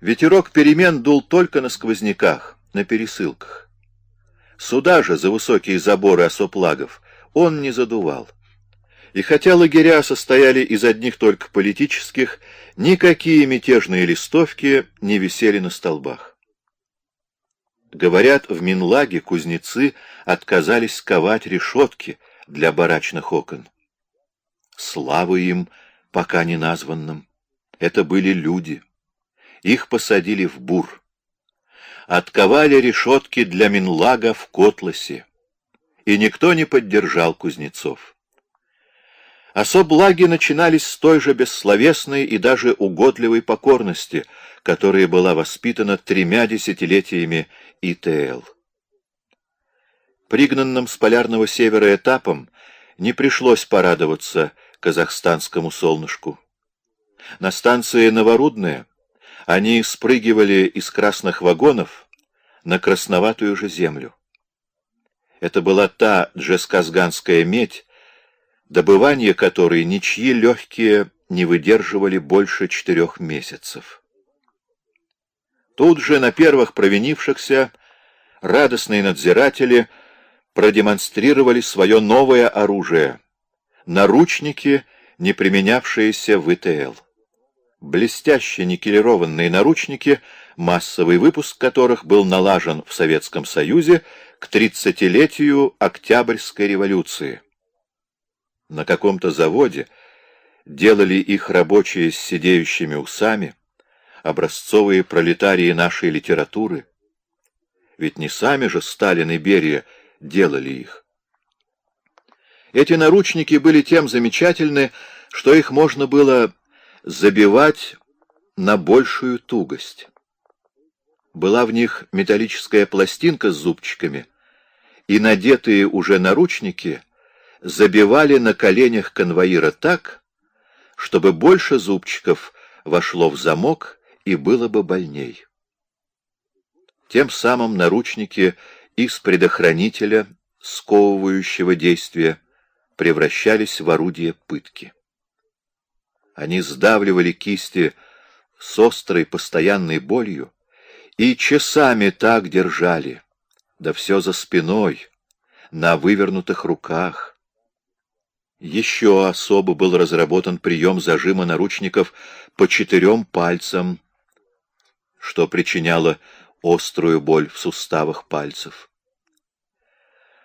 Ветерок перемен дул только на сквозняках, на пересылках. Сюда же, за высокие заборы осоплагов, он не задувал. И хотя лагеря состояли из одних только политических, никакие мятежные листовки не висели на столбах. Говорят, в Минлаге кузнецы отказались ковать решетки для барачных окон. Славы им, пока не названным. Это были люди. Их посадили в бур. Отковали решетки для Минлага в Котласе. И никто не поддержал кузнецов. Особлаги начинались с той же бессловесной и даже угодливой покорности, которая была воспитана тремя десятилетиями ИТЛ. Пригнанным с полярного севера этапом не пришлось порадоваться казахстанскому солнышку. На станции Новорудная они спрыгивали из красных вагонов на красноватую же землю. Это была та джесказганская медь, добывание которой ничьи легкие не выдерживали больше четырех месяцев. Тут же на первых провинившихся радостные надзиратели продемонстрировали свое новое оружие — наручники, не применявшиеся в ИТЛ. Блестяще никелированные наручники, массовый выпуск которых был налажен в Советском Союзе к тридцатилетию Октябрьской революции. На каком-то заводе делали их рабочие с сидеющими усами, образцовые пролетарии нашей литературы. Ведь не сами же Сталин и Берия делали их. Эти наручники были тем замечательны, что их можно было забивать на большую тугость. Была в них металлическая пластинка с зубчиками, и надетые уже наручники забивали на коленях конвоира так, чтобы больше зубчиков вошло в замок и было бы больней. Тем самым наручники из предохранителя, сковывающего действия, превращались в орудие пытки. Они сдавливали кисти с острой постоянной болью и часами так держали, да все за спиной, на вывернутых руках, еще особо был разработан прием зажима наручников по четырем пальцам, что причиняло острую боль в суставах пальцев.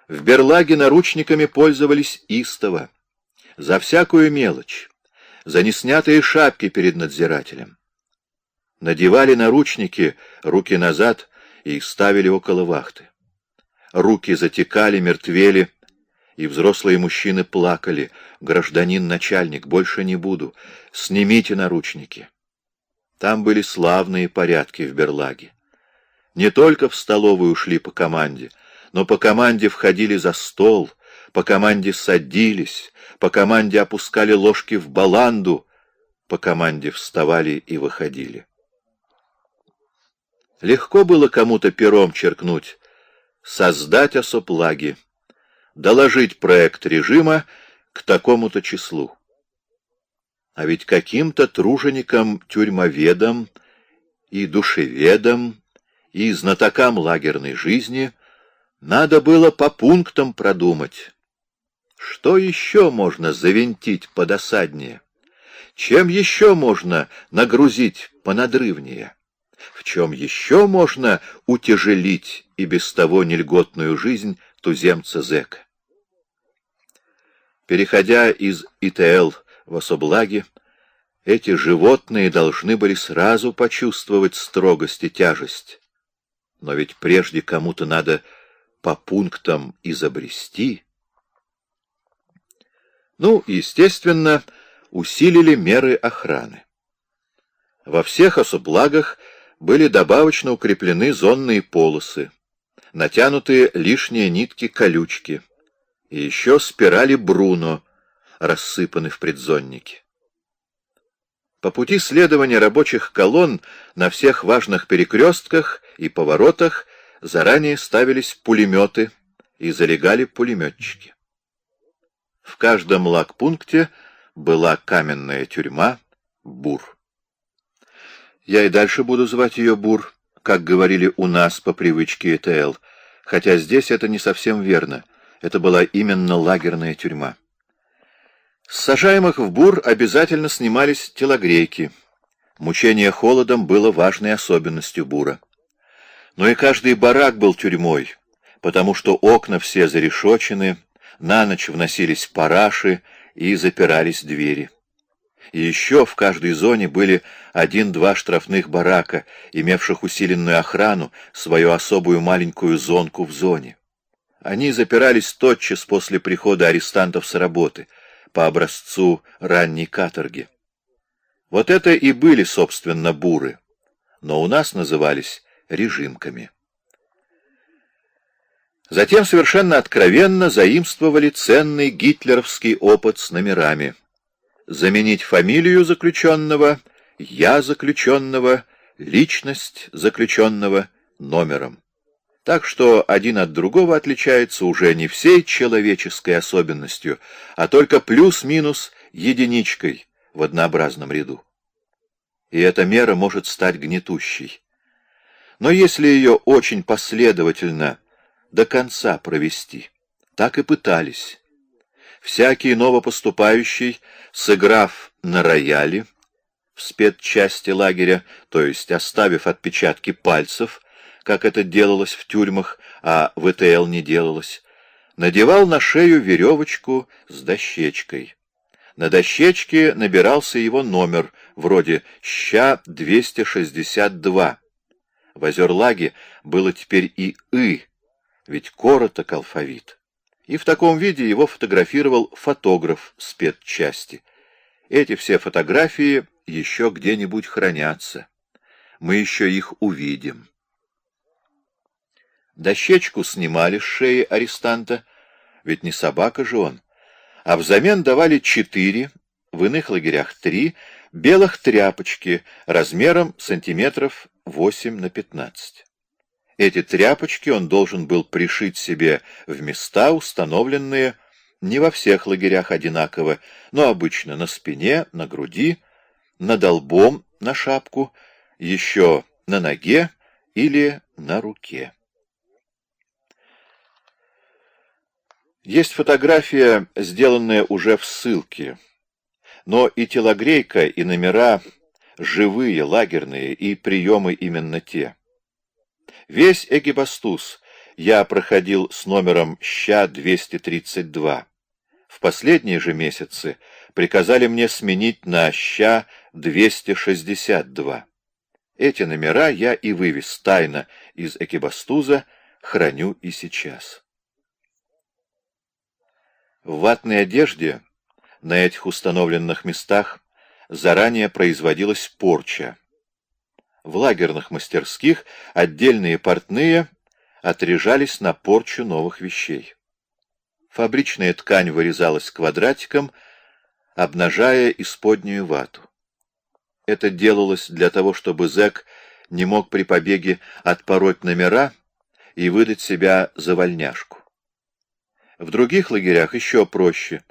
В Берлаге наручниками пользовались истово, за всякую мелочь, за неснятые шапки перед надзирателем. Надевали наручники, руки назад, и ставили около вахты. Руки затекали, мертвели, и взрослые мужчины плакали. «Гражданин-начальник, больше не буду. Снимите наручники». Там были славные порядки в Берлаге. Не только в столовую ушли по команде, но по команде входили за стол, по команде садились, по команде опускали ложки в баланду, по команде вставали и выходили. Легко было кому-то пером черкнуть, создать осоплаги доложить проект режима к такому-то числу. А ведь каким-то труженикам-тюрьмоведам и душеведам и знатокам лагерной жизни надо было по пунктам продумать. Что еще можно завинтить подосаднее? Чем еще можно нагрузить понадрывнее? В чем еще можно утяжелить и без того нельготную жизнь туземца-зэка. Переходя из ИТЛ в особлаги, эти животные должны были сразу почувствовать строгость и тяжесть. Но ведь прежде кому-то надо по пунктам изобрести. Ну, естественно, усилили меры охраны. Во всех особлагах были добавочно укреплены зонные полосы натянутые лишние нитки-колючки, и еще спирали Бруно, рассыпаны в предзоннике. По пути следования рабочих колонн на всех важных перекрестках и поворотах заранее ставились пулеметы и залегали пулеметчики. В каждом лагпункте была каменная тюрьма Бур. Я и дальше буду звать ее Бур, как говорили у нас по привычке ЭТЛ, хотя здесь это не совсем верно. Это была именно лагерная тюрьма. С сажаемых в Бур обязательно снимались телогрейки. Мучение холодом было важной особенностью Бура. Но и каждый барак был тюрьмой, потому что окна все зарешочены, на ночь вносились параши и запирались двери. И еще в каждой зоне были один-два штрафных барака, имевших усиленную охрану, свою особую маленькую зонку в зоне. Они запирались тотчас после прихода арестантов с работы, по образцу ранней каторги. Вот это и были, собственно, буры, но у нас назывались режимками. Затем совершенно откровенно заимствовали ценный гитлеровский опыт с номерами. Заменить фамилию заключенного, я заключенного, личность заключенного номером. Так что один от другого отличается уже не всей человеческой особенностью, а только плюс-минус единичкой в однообразном ряду. И эта мера может стать гнетущей. Но если ее очень последовательно до конца провести. Так и пытались. Всякий новопоступающий, сыграв на рояле в спецчасти лагеря, то есть оставив отпечатки пальцев, как это делалось в тюрьмах, а в ЭТЛ не делалось, надевал на шею веревочку с дощечкой. На дощечке набирался его номер, вроде «Ща-262». В Озерлаге было теперь и «ы», ведь короток алфавит. И в таком виде его фотографировал фотограф спецчасти. Эти все фотографии еще где-нибудь хранятся. Мы еще их увидим. Дощечку снимали с шеи арестанта, ведь не собака же он, а взамен давали четыре, в иных лагерях три, белых тряпочки размером сантиметров 8 на 15. Эти тряпочки он должен был пришить себе в места, установленные не во всех лагерях одинаково, но обычно на спине, на груди, над лбом, на шапку, еще на ноге или на руке. Есть фотография, сделанная уже в ссылке, но и телогрейка, и номера живые, лагерные, и приемы именно те. Весь Эгибастуз я проходил с номером ЩА-232. В последние же месяцы приказали мне сменить на ЩА-262. Эти номера я и вывез тайно из Экибастуза, храню и сейчас. В ватной одежде на этих установленных местах заранее производилась порча, в лагерных мастерских отдельные портные отряжались на порчу новых вещей. Фабричная ткань вырезалась квадратиком, обнажая исподнюю вату. Это делалось для того, чтобы зэк не мог при побеге отпороть номера и выдать себя за вольняшку. В других лагерях еще проще.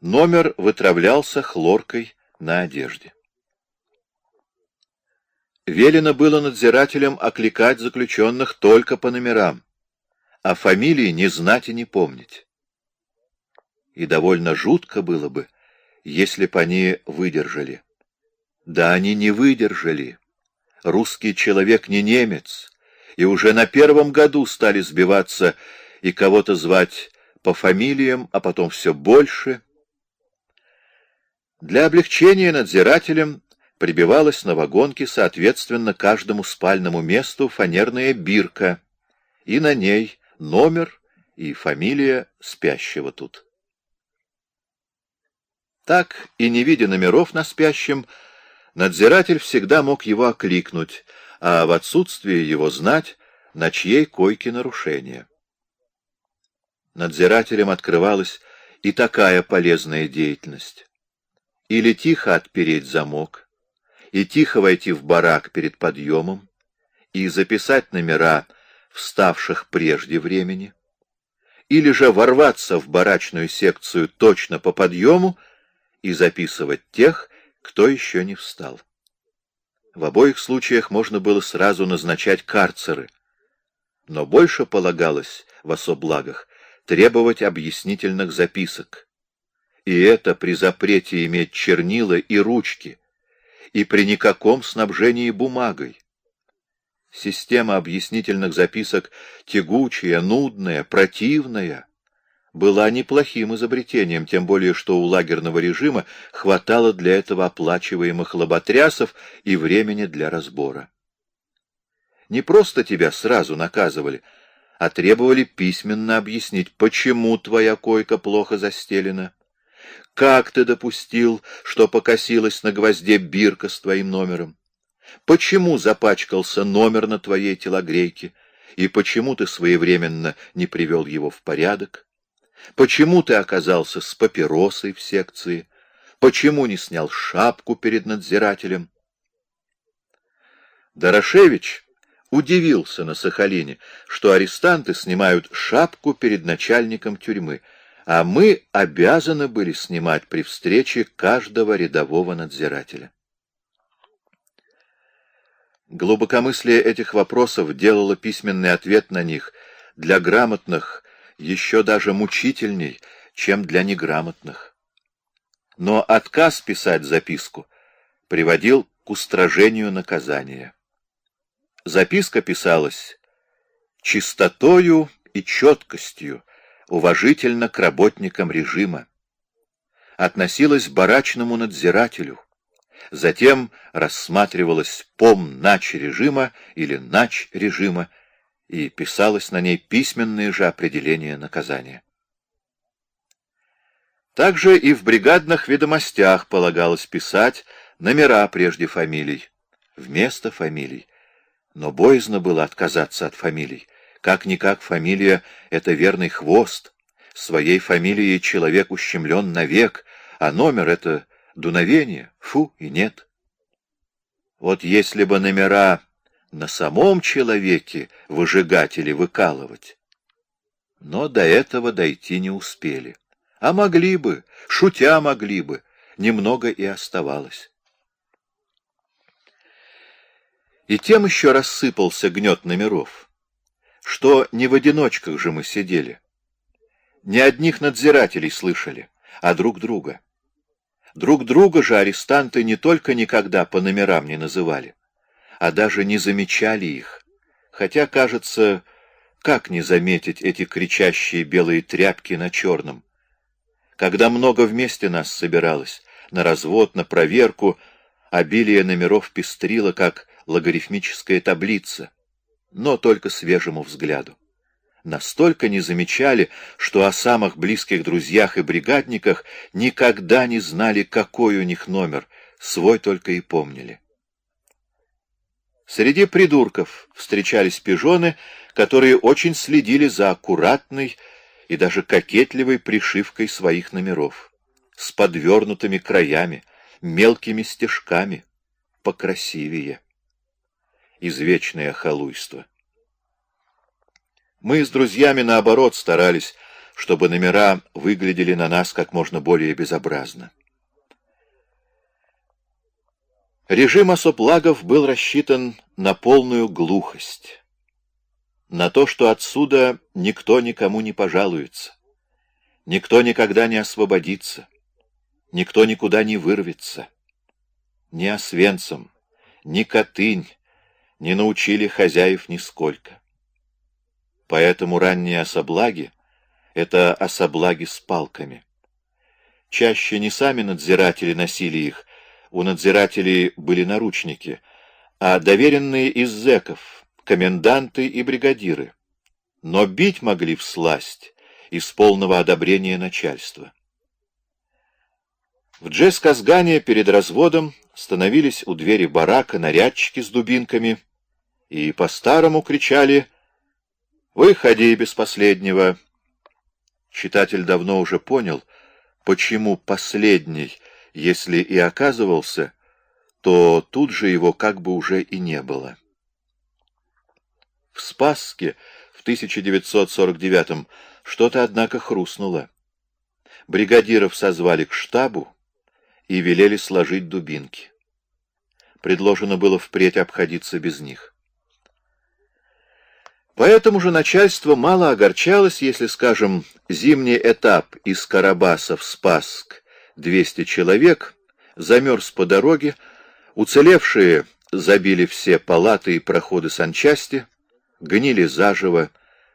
Номер вытравлялся хлоркой на одежде. Велено было надзирателям окликать заключенных только по номерам, а фамилии не знать и не помнить. И довольно жутко было бы, если б они выдержали. Да они не выдержали. Русский человек не немец, и уже на первом году стали сбиваться и кого-то звать по фамилиям, а потом все больше. Для облегчения надзирателям прибивалась на вагонке соответственно каждому спальному месту фанерная бирка, и на ней номер и фамилия спящего тут. Так, и не видя номеров на спящем, надзиратель всегда мог его окликнуть, а в отсутствие его знать, на чьей койке нарушение. Надзирателям открывалась и такая полезная деятельность. Или тихо отпереть замок, и тихо войти в барак перед подъемом и записать номера вставших прежде времени, или же ворваться в барачную секцию точно по подъему и записывать тех, кто еще не встал. В обоих случаях можно было сразу назначать карцеры, но больше полагалось в особлагах требовать объяснительных записок. И это при запрете иметь чернила и ручки, и при никаком снабжении бумагой. Система объяснительных записок тягучая, нудная, противная была неплохим изобретением, тем более что у лагерного режима хватало для этого оплачиваемых лоботрясов и времени для разбора. Не просто тебя сразу наказывали, а требовали письменно объяснить, почему твоя койка плохо застелена, как ты допустил, что покосилась на гвозде бирка с твоим номером, почему запачкался номер на твоей телогрейке, и почему ты своевременно не привел его в порядок. Почему ты оказался с папиросой в секции? Почему не снял шапку перед надзирателем? Дорошевич удивился на Сахалине, что арестанты снимают шапку перед начальником тюрьмы, а мы обязаны были снимать при встрече каждого рядового надзирателя. Глубокомыслие этих вопросов делало письменный ответ на них для грамотных еще даже мучительней, чем для неграмотных. Но отказ писать записку приводил к устражению наказания. Записка писалась чистотою и четкостью, уважительно к работникам режима. Относилась барачному надзирателю. Затем рассматривалась пом-нач режима или нач режима, и писалось на ней письменное же определение наказания. Также и в бригадных ведомостях полагалось писать номера прежде фамилий, вместо фамилий. Но боязно было отказаться от фамилий. Как-никак фамилия — это верный хвост. Своей фамилией человек ущемлен навек, а номер — это дуновение, фу и нет. Вот если бы номера на самом человеке выжигать или выкалывать. Но до этого дойти не успели. А могли бы, шутя могли бы, немного и оставалось. И тем еще рассыпался гнет номеров, что не в одиночках же мы сидели. Не одних надзирателей слышали, а друг друга. Друг друга же арестанты не только никогда по номерам не называли, а даже не замечали их. Хотя, кажется, как не заметить эти кричащие белые тряпки на черном? Когда много вместе нас собиралось, на развод, на проверку, обилие номеров пестрило, как логарифмическая таблица, но только свежему взгляду. Настолько не замечали, что о самых близких друзьях и бригадниках никогда не знали, какой у них номер, свой только и помнили. Среди придурков встречались пижоны, которые очень следили за аккуратной и даже кокетливой пришивкой своих номеров, с подвернутыми краями, мелкими стежками, покрасивее. Извечное халуйство. Мы с друзьями, наоборот, старались, чтобы номера выглядели на нас как можно более безобразно. Режим осоплагов был рассчитан на полную глухость, на то, что отсюда никто никому не пожалуется, никто никогда не освободится, никто никуда не вырвется. Ни Освенцим, ни Котынь не научили хозяев нисколько. Поэтому ранние особлаги — это особлаги с палками. Чаще не сами надзиратели носили их, у надзирателей были наручники, а доверенные из зэков, коменданты и бригадиры. Но бить могли всласть из полного одобрения начальства. В Джесказгане перед разводом становились у двери барака нарядчики с дубинками и по-старому кричали «Выходи без последнего!» Читатель давно уже понял, почему последний — если и оказывался, то тут же его как бы уже и не было. В Спасске в 1949-м что-то, однако, хрустнуло. Бригадиров созвали к штабу и велели сложить дубинки. предложено было впредь обходиться без них. Поэтому же начальство мало огорчалось, если, скажем, зимний этап из Карабаса в Спасск 200 человек замерз по дороге, уцелевшие забили все палаты и проходы санчасти, гнили заживо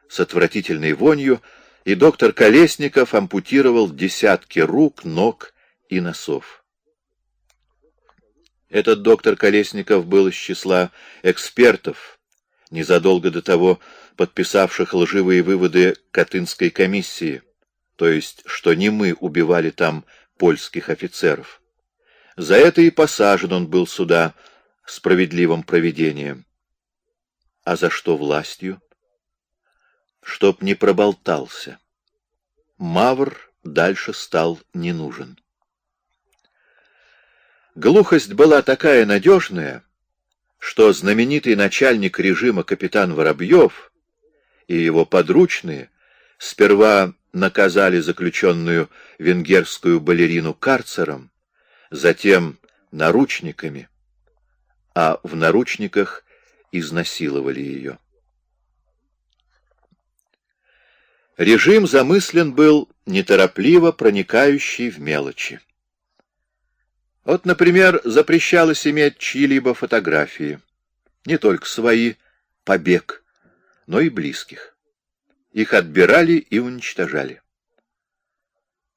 с отвратительной вонью, и доктор Колесников ампутировал десятки рук, ног и носов. Этот доктор Колесников был из числа экспертов, незадолго до того подписавших лживые выводы Катынской комиссии, то есть, что не мы убивали там польских офицеров. За это и посажен он был сюда справедливым проведением. А за что властью? Чтоб не проболтался. Мавр дальше стал не нужен. Глухость была такая надежная, что знаменитый начальник режима капитан Воробьев и его подручные сперва наказали заключенную венгерскую балерину карцером, затем наручниками, а в наручниках изнасиловали ее. Режим замыслен был неторопливо проникающий в мелочи. Вот, например, запрещалось иметь чьи-либо фотографии, не только свои, побег, но и близких. Их отбирали и уничтожали.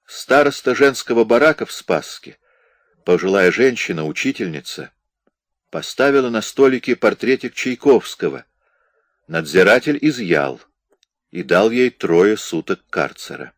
Староста женского барака в Спасске, пожилая женщина, учительница, поставила на столике портретик Чайковского. Надзиратель изъял и дал ей трое суток карцера.